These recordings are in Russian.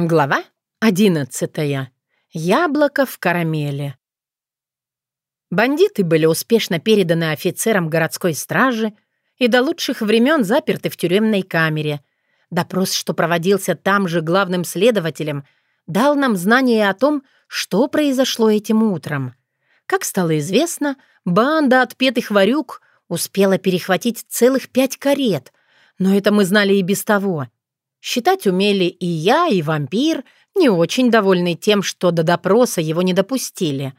Глава одиннадцатая. Яблоко в карамели. Бандиты были успешно переданы офицерам городской стражи и до лучших времен заперты в тюремной камере. Допрос, что проводился там же главным следователем, дал нам знание о том, что произошло этим утром. Как стало известно, банда отпетых варюк успела перехватить целых пять карет, но это мы знали и без того — Считать умели и я, и вампир, не очень довольный тем, что до допроса его не допустили.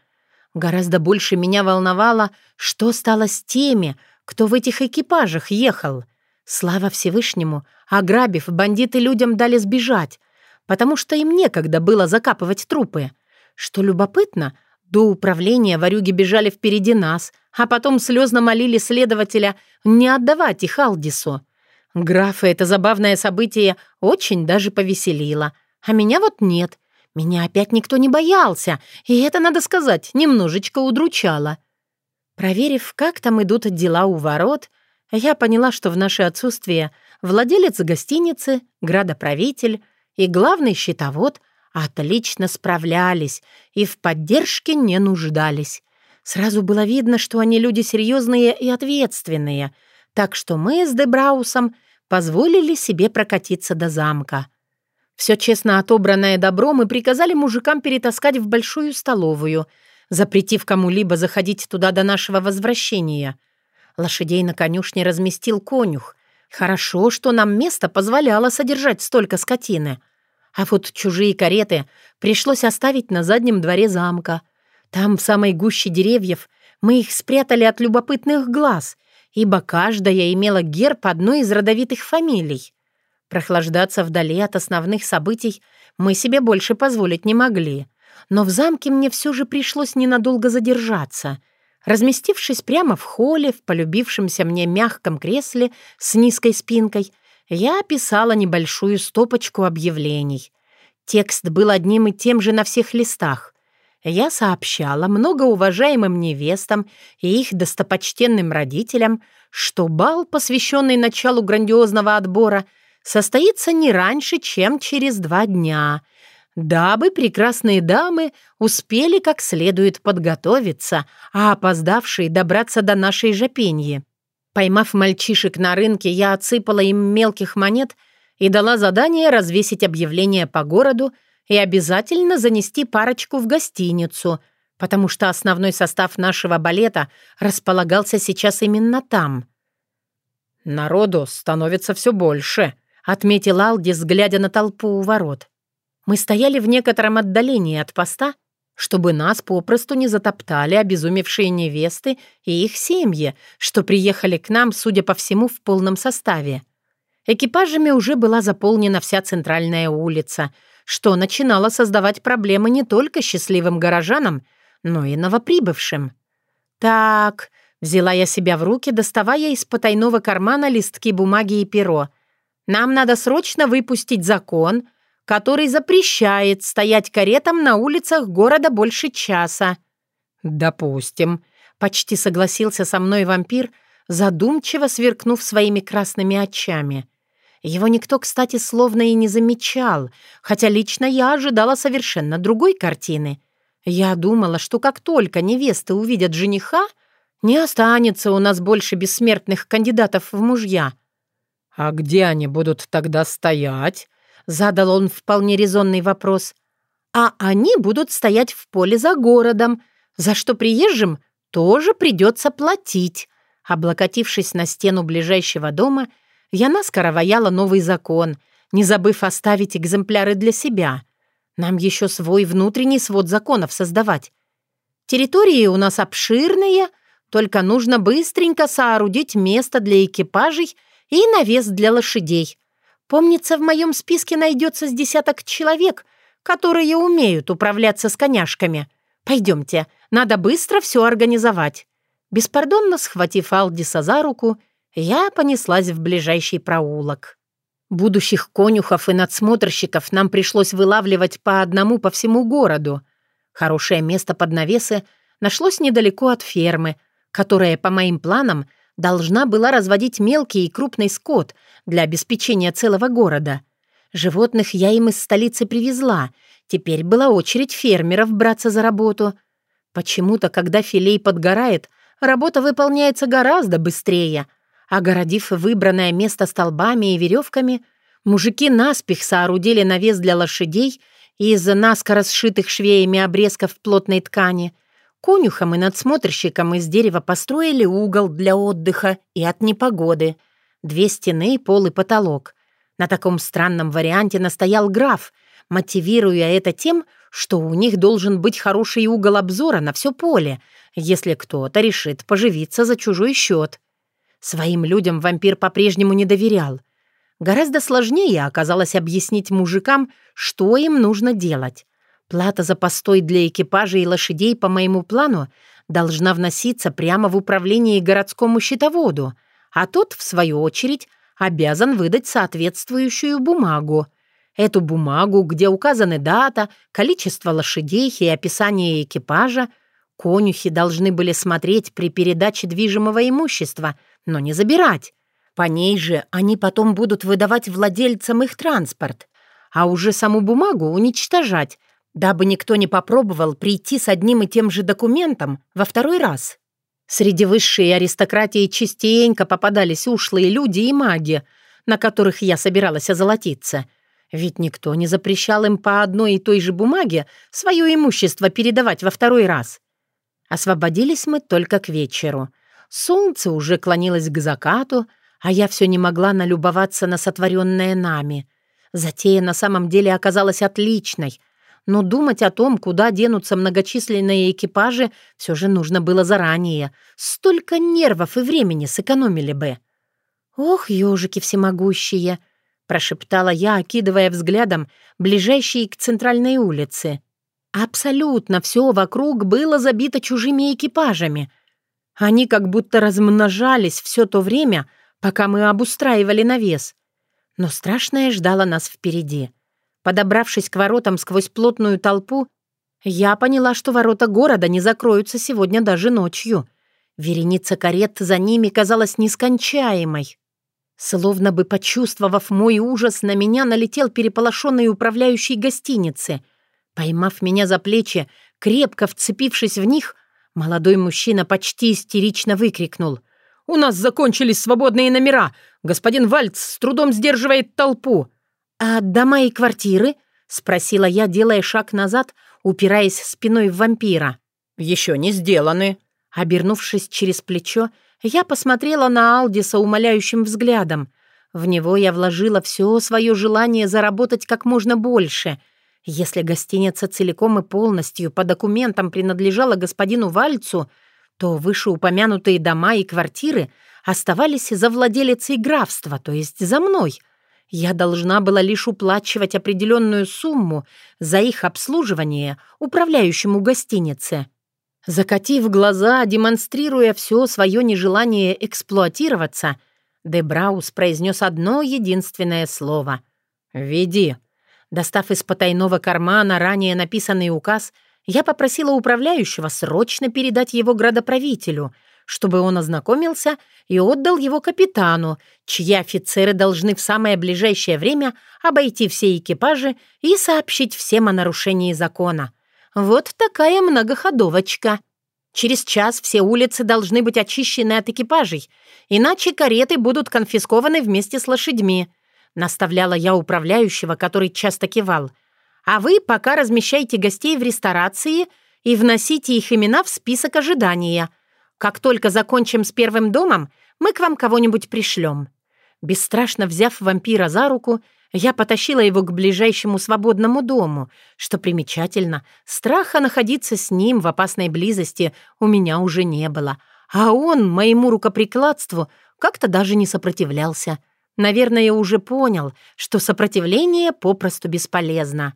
Гораздо больше меня волновало, что стало с теми, кто в этих экипажах ехал. Слава Всевышнему, ограбив, бандиты людям дали сбежать, потому что им некогда было закапывать трупы. Что любопытно, до управления ворюги бежали впереди нас, а потом слезно молили следователя не отдавать их Алдису. Графа это забавное событие очень даже повеселило. А меня вот нет. Меня опять никто не боялся, и это, надо сказать, немножечко удручало. Проверив, как там идут дела у ворот, я поняла, что в наше отсутствие владелец гостиницы, градоправитель и главный счетовод отлично справлялись и в поддержке не нуждались. Сразу было видно, что они люди серьезные и ответственные — так что мы с Дебраусом позволили себе прокатиться до замка. Все честно отобранное добро мы приказали мужикам перетаскать в большую столовую, запретив кому-либо заходить туда до нашего возвращения. Лошадей на конюшне разместил конюх. Хорошо, что нам место позволяло содержать столько скотины. А вот чужие кареты пришлось оставить на заднем дворе замка. Там, в самой гуще деревьев, мы их спрятали от любопытных глаз — ибо каждая имела герб одной из родовитых фамилий. Прохлаждаться вдали от основных событий мы себе больше позволить не могли. Но в замке мне все же пришлось ненадолго задержаться. Разместившись прямо в холле, в полюбившемся мне мягком кресле с низкой спинкой, я описала небольшую стопочку объявлений. Текст был одним и тем же на всех листах я сообщала многоуважаемым невестам и их достопочтенным родителям, что бал, посвященный началу грандиозного отбора, состоится не раньше, чем через два дня, дабы прекрасные дамы успели как следует подготовиться, а опоздавшие добраться до нашей жопеньи. Поймав мальчишек на рынке, я отсыпала им мелких монет и дала задание развесить объявление по городу, и обязательно занести парочку в гостиницу, потому что основной состав нашего балета располагался сейчас именно там. «Народу становится все больше», — отметил Алдис, глядя на толпу у ворот. Мы стояли в некотором отдалении от поста, чтобы нас попросту не затоптали обезумевшие невесты и их семьи, что приехали к нам, судя по всему, в полном составе. Экипажами уже была заполнена вся центральная улица — что начинало создавать проблемы не только счастливым горожанам, но и новоприбывшим. «Так», — взяла я себя в руки, доставая из потайного кармана листки бумаги и перо. «Нам надо срочно выпустить закон, который запрещает стоять каретам на улицах города больше часа». «Допустим», — почти согласился со мной вампир, задумчиво сверкнув своими красными очами. Его никто, кстати, словно и не замечал, хотя лично я ожидала совершенно другой картины. Я думала, что как только невесты увидят жениха, не останется у нас больше бессмертных кандидатов в мужья. «А где они будут тогда стоять?» — задал он вполне резонный вопрос. «А они будут стоять в поле за городом, за что приезжим тоже придется платить». Облокотившись на стену ближайшего дома, я наскоро ваяла новый закон, не забыв оставить экземпляры для себя. Нам еще свой внутренний свод законов создавать. Территории у нас обширные, только нужно быстренько соорудить место для экипажей и навес для лошадей. Помнится, в моем списке найдется с десяток человек, которые умеют управляться с коняшками. Пойдемте, надо быстро все организовать. Беспардонно схватив Алдиса за руку, я понеслась в ближайший проулок. Будущих конюхов и надсмотрщиков нам пришлось вылавливать по одному по всему городу. Хорошее место под навесы нашлось недалеко от фермы, которая, по моим планам, должна была разводить мелкий и крупный скот для обеспечения целого города. Животных я им из столицы привезла. Теперь была очередь фермеров браться за работу. Почему-то, когда филей подгорает, работа выполняется гораздо быстрее. Огородив выбранное место столбами и веревками, мужики наспех соорудили навес для лошадей из наскоро сшитых швеями обрезков плотной ткани. Конюхам и надсмотрщикам из дерева построили угол для отдыха и от непогоды. Две стены, пол и потолок. На таком странном варианте настоял граф, мотивируя это тем, что у них должен быть хороший угол обзора на все поле, если кто-то решит поживиться за чужой счет. Своим людям вампир по-прежнему не доверял. Гораздо сложнее оказалось объяснить мужикам, что им нужно делать. Плата за постой для экипажа и лошадей по моему плану должна вноситься прямо в управление городскому счетоводу, а тот, в свою очередь, обязан выдать соответствующую бумагу. Эту бумагу, где указаны дата, количество лошадей и описание экипажа, конюхи должны были смотреть при передаче движимого имущества, но не забирать. По ней же они потом будут выдавать владельцам их транспорт, а уже саму бумагу уничтожать, дабы никто не попробовал прийти с одним и тем же документом во второй раз. Среди высшей аристократии частенько попадались ушлые люди и маги, на которых я собиралась озолотиться. Ведь никто не запрещал им по одной и той же бумаге свое имущество передавать во второй раз. Освободились мы только к вечеру. Солнце уже клонилось к закату, а я все не могла налюбоваться на сотворенное нами. Затея на самом деле оказалась отличной, но думать о том, куда денутся многочисленные экипажи, все же нужно было заранее. Столько нервов и времени сэкономили бы. «Ох, ежики всемогущие!» — прошептала я, окидывая взглядом ближайшие к центральной улице. Абсолютно все вокруг было забито чужими экипажами. Они как будто размножались все то время, пока мы обустраивали навес. Но страшное ждало нас впереди. Подобравшись к воротам сквозь плотную толпу, я поняла, что ворота города не закроются сегодня даже ночью. Вереница карет за ними казалась нескончаемой. Словно бы почувствовав мой ужас, на меня налетел переполошенный управляющий гостиницы. Поймав меня за плечи, крепко вцепившись в них, молодой мужчина почти истерично выкрикнул. «У нас закончились свободные номера! Господин Вальц с трудом сдерживает толпу!» «А дома и квартиры?» — спросила я, делая шаг назад, упираясь спиной в вампира. «Еще не сделаны». Обернувшись через плечо, я посмотрела на Алдиса умоляющим взглядом. В него я вложила все свое желание заработать как можно больше. Если гостиница целиком и полностью по документам принадлежала господину Вальцу, то вышеупомянутые дома и квартиры оставались за владелицей графства, то есть за мной — я должна была лишь уплачивать определенную сумму за их обслуживание управляющему гостинице. Закатив глаза, демонстрируя все свое нежелание эксплуатироваться, Дебраус произнес одно единственное слово — «Веди». Достав из потайного кармана ранее написанный указ, я попросила управляющего срочно передать его градоправителю — чтобы он ознакомился и отдал его капитану, чьи офицеры должны в самое ближайшее время обойти все экипажи и сообщить всем о нарушении закона. Вот такая многоходовочка. Через час все улицы должны быть очищены от экипажей, иначе кареты будут конфискованы вместе с лошадьми», — наставляла я управляющего, который часто кивал. «А вы пока размещайте гостей в ресторации и вносите их имена в список ожидания. Как только закончим с первым домом, мы к вам кого-нибудь пришлем». Бесстрашно взяв вампира за руку, я потащила его к ближайшему свободному дому. Что примечательно, страха находиться с ним в опасной близости у меня уже не было. А он моему рукоприкладству как-то даже не сопротивлялся. Наверное, уже понял, что сопротивление попросту бесполезно.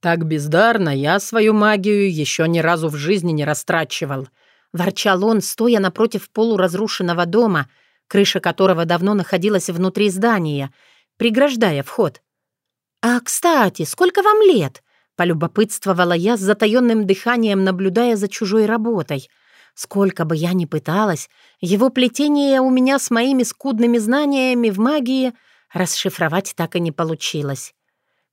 «Так бездарно я свою магию еще ни разу в жизни не растрачивал», Ворчал он, стоя напротив полуразрушенного дома, крыша которого давно находилась внутри здания, преграждая вход. «А, кстати, сколько вам лет?» — полюбопытствовала я с затаённым дыханием, наблюдая за чужой работой. Сколько бы я ни пыталась, его плетение у меня с моими скудными знаниями в магии расшифровать так и не получилось.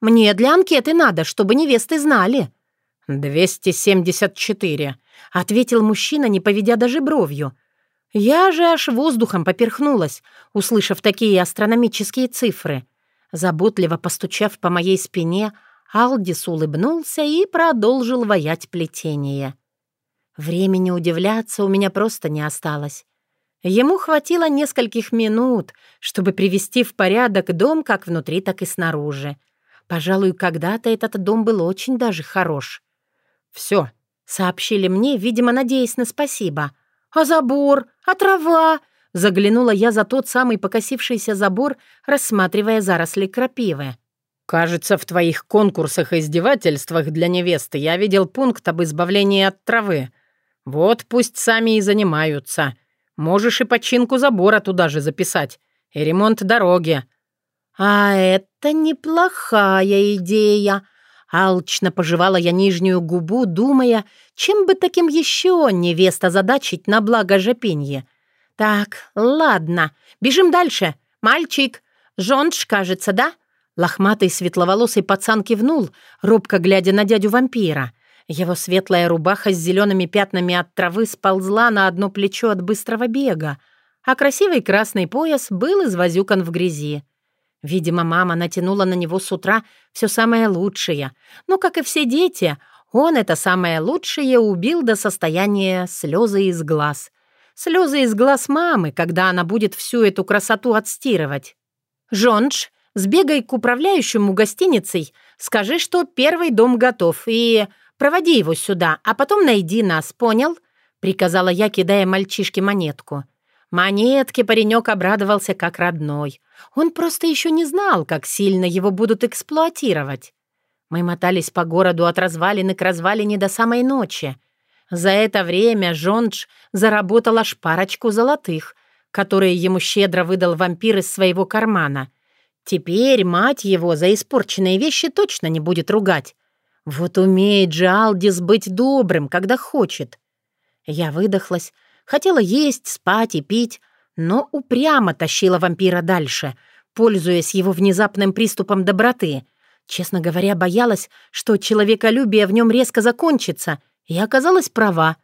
Мне для анкеты надо, чтобы невесты знали». «274», — ответил мужчина, не поведя даже бровью. Я же аж воздухом поперхнулась, услышав такие астрономические цифры. Заботливо постучав по моей спине, Алдис улыбнулся и продолжил ваять плетение. Времени удивляться у меня просто не осталось. Ему хватило нескольких минут, чтобы привести в порядок дом как внутри, так и снаружи. Пожалуй, когда-то этот дом был очень даже хорош. «Все», — сообщили мне, видимо, надеясь на спасибо. «А забор? А трава?» Заглянула я за тот самый покосившийся забор, рассматривая заросли крапивы. «Кажется, в твоих конкурсах и издевательствах для невесты я видел пункт об избавлении от травы. Вот пусть сами и занимаются. Можешь и починку забора туда же записать, и ремонт дороги». «А это неплохая идея», Алчно пожевала я нижнюю губу, думая, чем бы таким еще невеста задачить на благо жопенье. «Так, ладно, бежим дальше. Мальчик, Жонж, кажется, да?» Лохматый светловолосый пацан кивнул, робко глядя на дядю-вампира. Его светлая рубаха с зелеными пятнами от травы сползла на одно плечо от быстрого бега, а красивый красный пояс был извозюкан в грязи. Видимо, мама натянула на него с утра все самое лучшее. Но, как и все дети, он это самое лучшее убил до состояния слезы из глаз. Слезы из глаз мамы, когда она будет всю эту красоту отстирывать. «Жонж, сбегай к управляющему гостиницей, скажи, что первый дом готов, и проводи его сюда, а потом найди нас, понял?» — приказала я, кидая мальчишке монетку. Монетке паренек обрадовался как родной. Он просто еще не знал, как сильно его будут эксплуатировать. Мы мотались по городу от развалины к развалине до самой ночи. За это время Жонж заработал аж парочку золотых, которые ему щедро выдал вампир из своего кармана. Теперь мать его за испорченные вещи точно не будет ругать. Вот умеет же Алдис быть добрым, когда хочет. Я выдохлась, Хотела есть, спать и пить, но упрямо тащила вампира дальше, пользуясь его внезапным приступом доброты. Честно говоря, боялась, что человеколюбие в нем резко закончится, и оказалась права.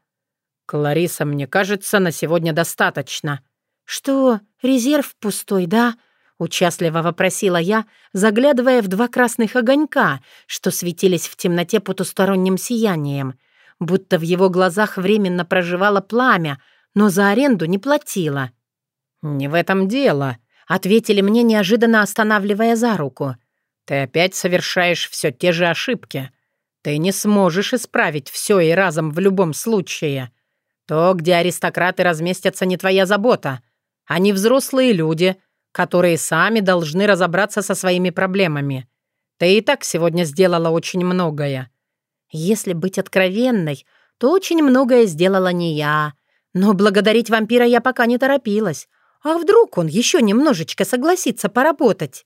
«Клариса, мне кажется, на сегодня достаточно». «Что, резерв пустой, да?» — участливо вопросила я, заглядывая в два красных огонька, что светились в темноте потусторонним сиянием, будто в его глазах временно проживало пламя, но за аренду не платила». «Не в этом дело», — ответили мне, неожиданно останавливая за руку. «Ты опять совершаешь все те же ошибки. Ты не сможешь исправить все и разом в любом случае. То, где аристократы разместятся, не твоя забота. Они взрослые люди, которые сами должны разобраться со своими проблемами. Ты и так сегодня сделала очень многое». Если быть откровенной, то очень многое сделала не я, но благодарить вампира я пока не торопилась. А вдруг он еще немножечко согласится поработать?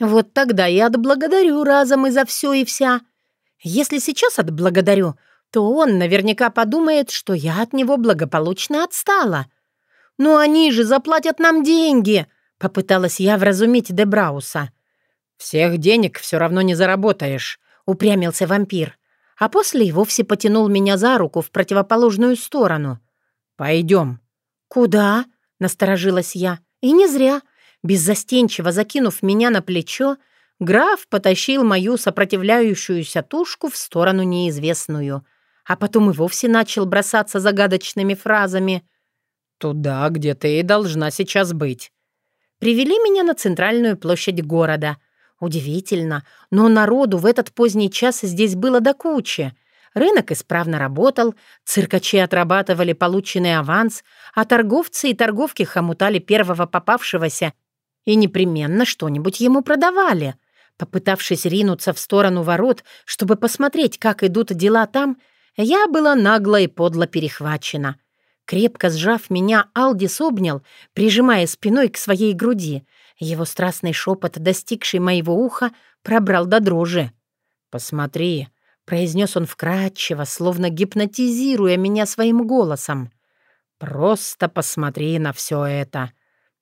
Вот тогда я отблагодарю разом и за все и вся. Если сейчас отблагодарю, то он наверняка подумает, что я от него благополучно отстала. «Ну они же заплатят нам деньги!» — попыталась я вразумить Дебрауса. «Всех денег все равно не заработаешь», — упрямился вампир. А после и вовсе потянул меня за руку в противоположную сторону. «Пойдем». «Куда?» — насторожилась я. И не зря. Беззастенчиво закинув меня на плечо, граф потащил мою сопротивляющуюся тушку в сторону неизвестную, а потом и вовсе начал бросаться загадочными фразами. «Туда, где ты и должна сейчас быть». Привели меня на центральную площадь города. Удивительно, но народу в этот поздний час здесь было до кучи — Рынок исправно работал, циркачи отрабатывали полученный аванс, а торговцы и торговки хомутали первого попавшегося и непременно что-нибудь ему продавали. Попытавшись ринуться в сторону ворот, чтобы посмотреть, как идут дела там, я была нагло и подло перехвачена. Крепко сжав меня, Алдис обнял, прижимая спиной к своей груди. Его страстный шепот, достигший моего уха, пробрал до дрожи. «Посмотри, произнес он вкрадчиво, словно гипнотизируя меня своим голосом. «Просто посмотри на все это.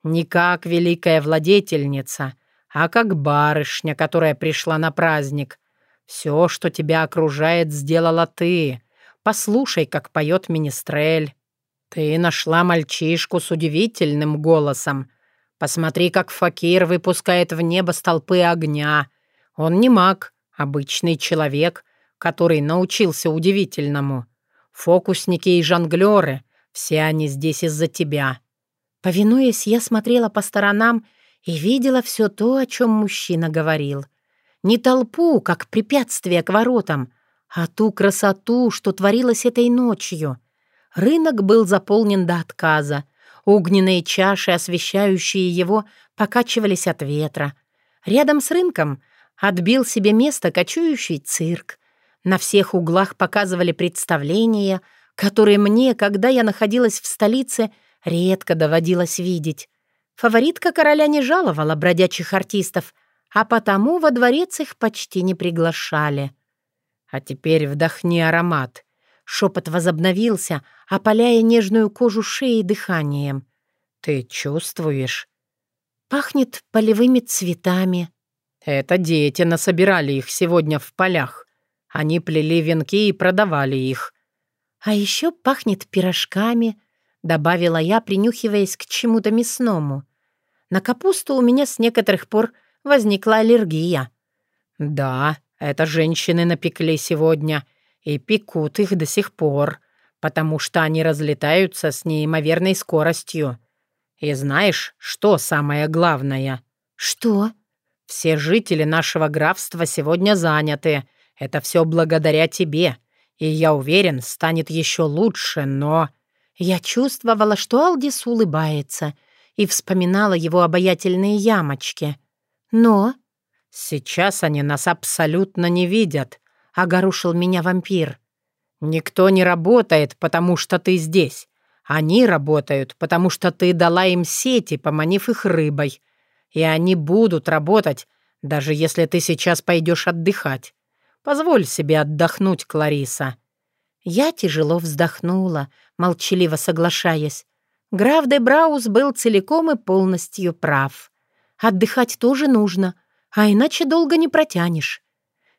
Не как великая владетельница, а как барышня, которая пришла на праздник. Все, что тебя окружает, сделала ты. Послушай, как поет Министрель. Ты нашла мальчишку с удивительным голосом. Посмотри, как факир выпускает в небо столпы огня. Он не маг, обычный человек, который научился удивительному. Фокусники и жонглеры, все они здесь из-за тебя». Повинуясь, я смотрела по сторонам и видела все то, о чем мужчина говорил. Не толпу, как препятствие к воротам, а ту красоту, что творилось этой ночью. Рынок был заполнен до отказа. Огненные чаши, освещающие его, покачивались от ветра. Рядом с рынком отбил себе место кочующий цирк. На всех углах показывали представления, которые мне, когда я находилась в столице, редко доводилось видеть. Фаворитка короля не жаловала бродячих артистов, а потому во дворец их почти не приглашали. «А теперь вдохни аромат», Шепот возобновился, опаляя нежную кожу шеи дыханием. «Ты чувствуешь?» «Пахнет полевыми цветами». «Это дети насобирали их сегодня в полях. Они плели венки и продавали их». «А еще пахнет пирожками», — добавила я, принюхиваясь к чему-то мясному. На капусту у меня с некоторых пор возникла аллергия. «Да, это женщины напекли сегодня», и пекут их до сих пор, потому что они разлетаются с неимоверной скоростью. И знаешь, что самое главное?» «Что?» «Все жители нашего графства сегодня заняты. Это все благодаря тебе. И я уверен, станет еще лучше, но...» Я чувствовала, что Алдис улыбается, и вспоминала его обаятельные ямочки. «Но...» «Сейчас они нас абсолютно не видят огорушил меня вампир. «Никто не работает, потому что ты здесь. Они работают, потому что ты дала им сети, поманив их рыбой. И они будут работать, даже если ты сейчас пойдешь отдыхать. Позволь себе отдохнуть, Клариса». Я тяжело вздохнула, молчаливо соглашаясь. Граф де Браус был целиком и полностью прав. Отдыхать тоже нужно, а иначе долго не протянешь.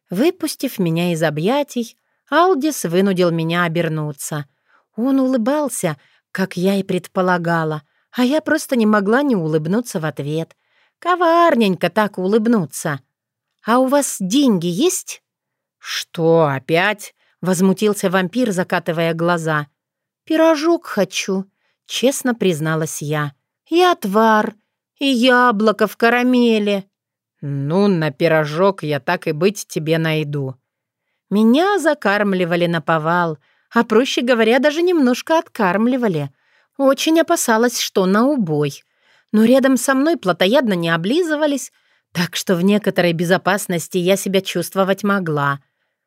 Выпустив меня из объятий, Алдис вынудил меня обернуться. Он улыбался, как я и предполагала, а я просто не могла не улыбнуться в ответ. Коварненько так улыбнуться. «А у вас деньги есть?» «Что, опять?» — возмутился вампир, закатывая глаза. «Пирожок хочу», — честно призналась я. «И отвар, и яблоко в карамели». «Ну, на пирожок я так и быть тебе найду». Меня закармливали на повал, а, проще говоря, даже немножко откармливали. Очень опасалась, что на убой. Но рядом со мной плотоядно не облизывались, так что в некоторой безопасности я себя чувствовать могла.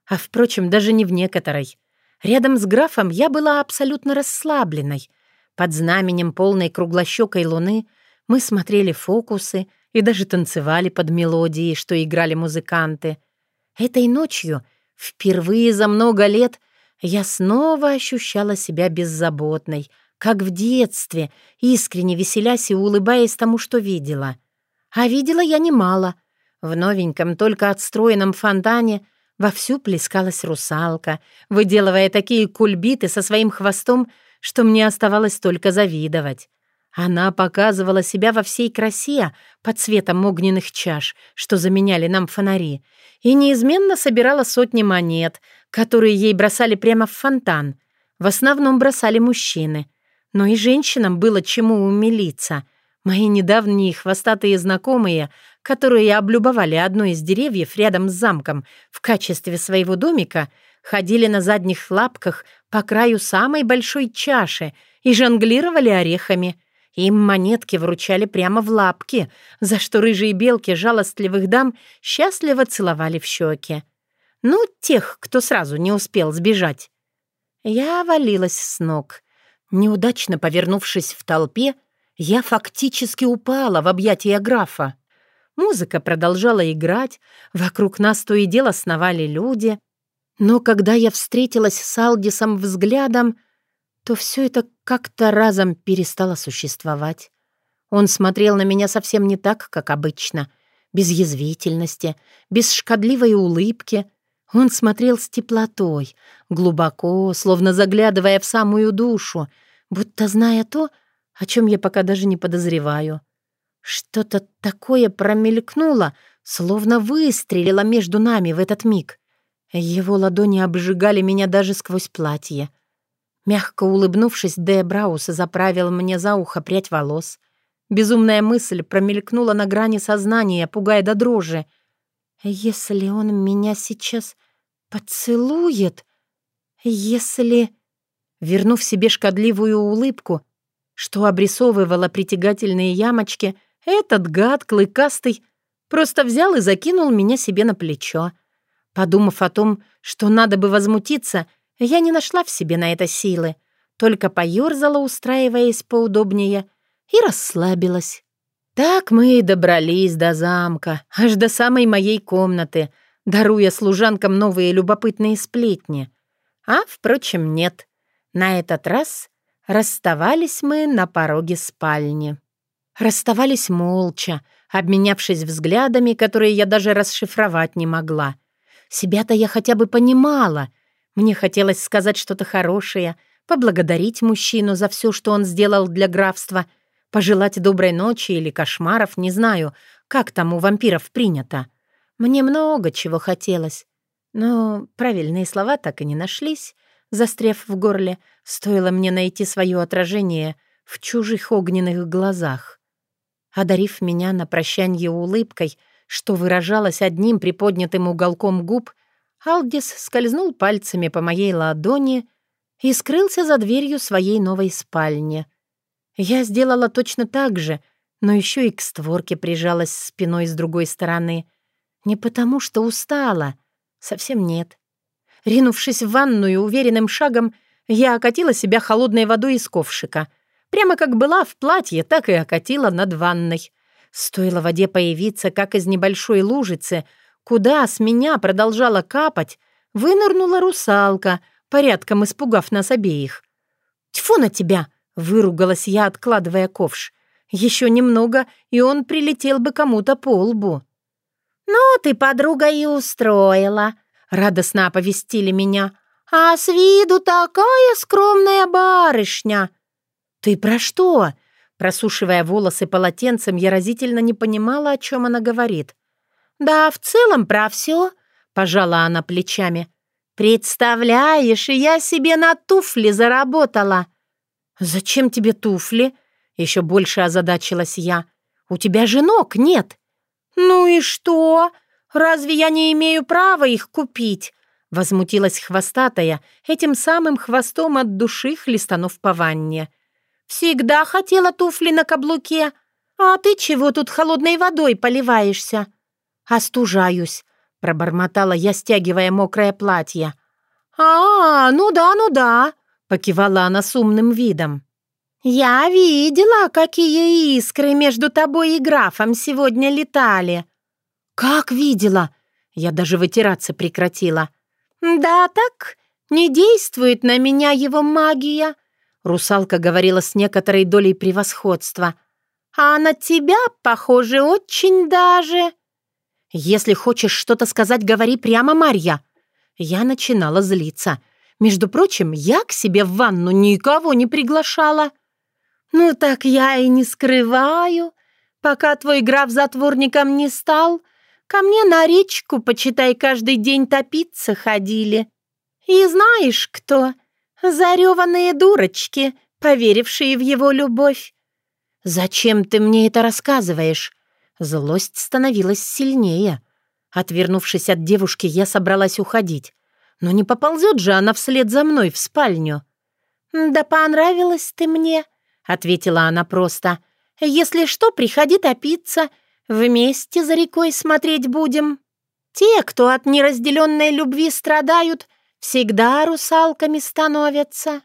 А, впрочем, даже не в некоторой. Рядом с графом я была абсолютно расслабленной. Под знаменем полной круглощекой луны мы смотрели фокусы — и даже танцевали под мелодии, что играли музыканты. Этой ночью, впервые за много лет, я снова ощущала себя беззаботной, как в детстве, искренне веселясь и улыбаясь тому, что видела. А видела я немало. В новеньком, только отстроенном фонтане вовсю плескалась русалка, выделывая такие кульбиты со своим хвостом, что мне оставалось только завидовать. Она показывала себя во всей красе под светом огненных чаш, что заменяли нам фонари, и неизменно собирала сотни монет, которые ей бросали прямо в фонтан. В основном бросали мужчины. Но и женщинам было чему умилиться. Мои недавние хвостатые знакомые, которые облюбовали одно из деревьев рядом с замком в качестве своего домика, ходили на задних лапках по краю самой большой чаши и жонглировали орехами — им монетки вручали прямо в лапки, за что рыжие белки жалостливых дам счастливо целовали в щеки. Ну, тех, кто сразу не успел сбежать. Я валилась с ног. Неудачно повернувшись в толпе, я фактически упала в объятия графа. Музыка продолжала играть, вокруг нас то и дело сновали люди. Но когда я встретилась с Алдисом взглядом, то все это как-то разом перестало существовать. Он смотрел на меня совсем не так, как обычно. без язвительности, без шкодливой улыбки. Он смотрел с теплотой, глубоко, словно заглядывая в самую душу, будто зная то, о чем я пока даже не подозреваю. Что-то такое промелькнуло, словно выстрелило между нами в этот миг. Его ладони обжигали меня даже сквозь платье. Мягко улыбнувшись, Дэ Браус заправил мне за ухо прядь волос. Безумная мысль промелькнула на грани сознания, пугая до дрожи. «Если он меня сейчас поцелует? Если...» Вернув себе шкодливую улыбку, что обрисовывала притягательные ямочки, этот гад клыкастый просто взял и закинул меня себе на плечо. Подумав о том, что надо бы возмутиться, я не нашла в себе на это силы, только поёрзала, устраиваясь поудобнее, и расслабилась. Так мы и добрались до замка, аж до самой моей комнаты, даруя служанкам новые любопытные сплетни. А, впрочем, нет. На этот раз расставались мы на пороге спальни. Расставались молча, обменявшись взглядами, которые я даже расшифровать не могла. Себя-то я хотя бы понимала. Мне хотелось сказать что-то хорошее, поблагодарить мужчину за все, что он сделал для графства, пожелать доброй ночи или кошмаров, не знаю, как там у вампиров принято. Мне много чего хотелось. Но правильные слова так и не нашлись, застряв в горле, стоило мне найти свое отражение в чужих огненных глазах. Одарив меня на прощанье улыбкой — что выражалось одним приподнятым уголком губ, Алдис скользнул пальцами по моей ладони и скрылся за дверью своей новой спальни. Я сделала точно так же, но еще и к створке прижалась спиной с другой стороны. Не потому что устала, совсем нет. Ринувшись в ванную уверенным шагом, я окатила себя холодной водой из ковшика. Прямо как была в платье, так и окатила над ванной. Стоило воде появиться, как из небольшой лужицы, куда с меня продолжала капать, вынырнула русалка, порядком испугав нас обеих. «Тьфу на тебя!» — выругалась я, откладывая ковш. «Еще немного, и он прилетел бы кому-то по лбу». «Ну, ты, подруга, и устроила», — радостно оповестили меня. «А с виду такая скромная барышня!» «Ты про что?» Просушивая волосы полотенцем, я разительно не понимала, о чем она говорит. «Да, в целом про все», — пожала она плечами. «Представляешь, я себе на туфли заработала». «Зачем тебе туфли?» — еще больше озадачилась я. «У тебя же ног нет». «Ну и что? Разве я не имею права их купить?» Возмутилась хвостатая, этим самым хвостом от души хлестанув по ванне. «Всегда хотела туфли на каблуке. А ты чего тут холодной водой поливаешься?» «Остужаюсь», — пробормотала я, стягивая мокрое платье. «А, ну да, ну да», — покивала она с умным видом. «Я видела, какие искры между тобой и графом сегодня летали». «Как видела?» Я даже вытираться прекратила. «Да так, не действует на меня его магия. Русалка говорила с некоторой долей превосходства. «А на тебя, похоже, очень даже...» «Если хочешь что-то сказать, говори прямо, Марья!» Я начинала злиться. Между прочим, я к себе в ванну никого не приглашала. «Ну так я и не скрываю. Пока твой граф затворником не стал, ко мне на речку, почитай, каждый день топиться ходили. И знаешь кто? Зареванные дурочки, поверившие в его любовь. «Зачем ты мне это рассказываешь?» Злость становилась сильнее. Отвернувшись от девушки, я собралась уходить. Но не поползет же она вслед за мной в спальню. «Да понравилась ты мне», — ответила она просто. «Если что, приходи топиться. Вместе за рекой смотреть будем. Те, кто от неразделенной любви страдают, — всегда русалками становятся.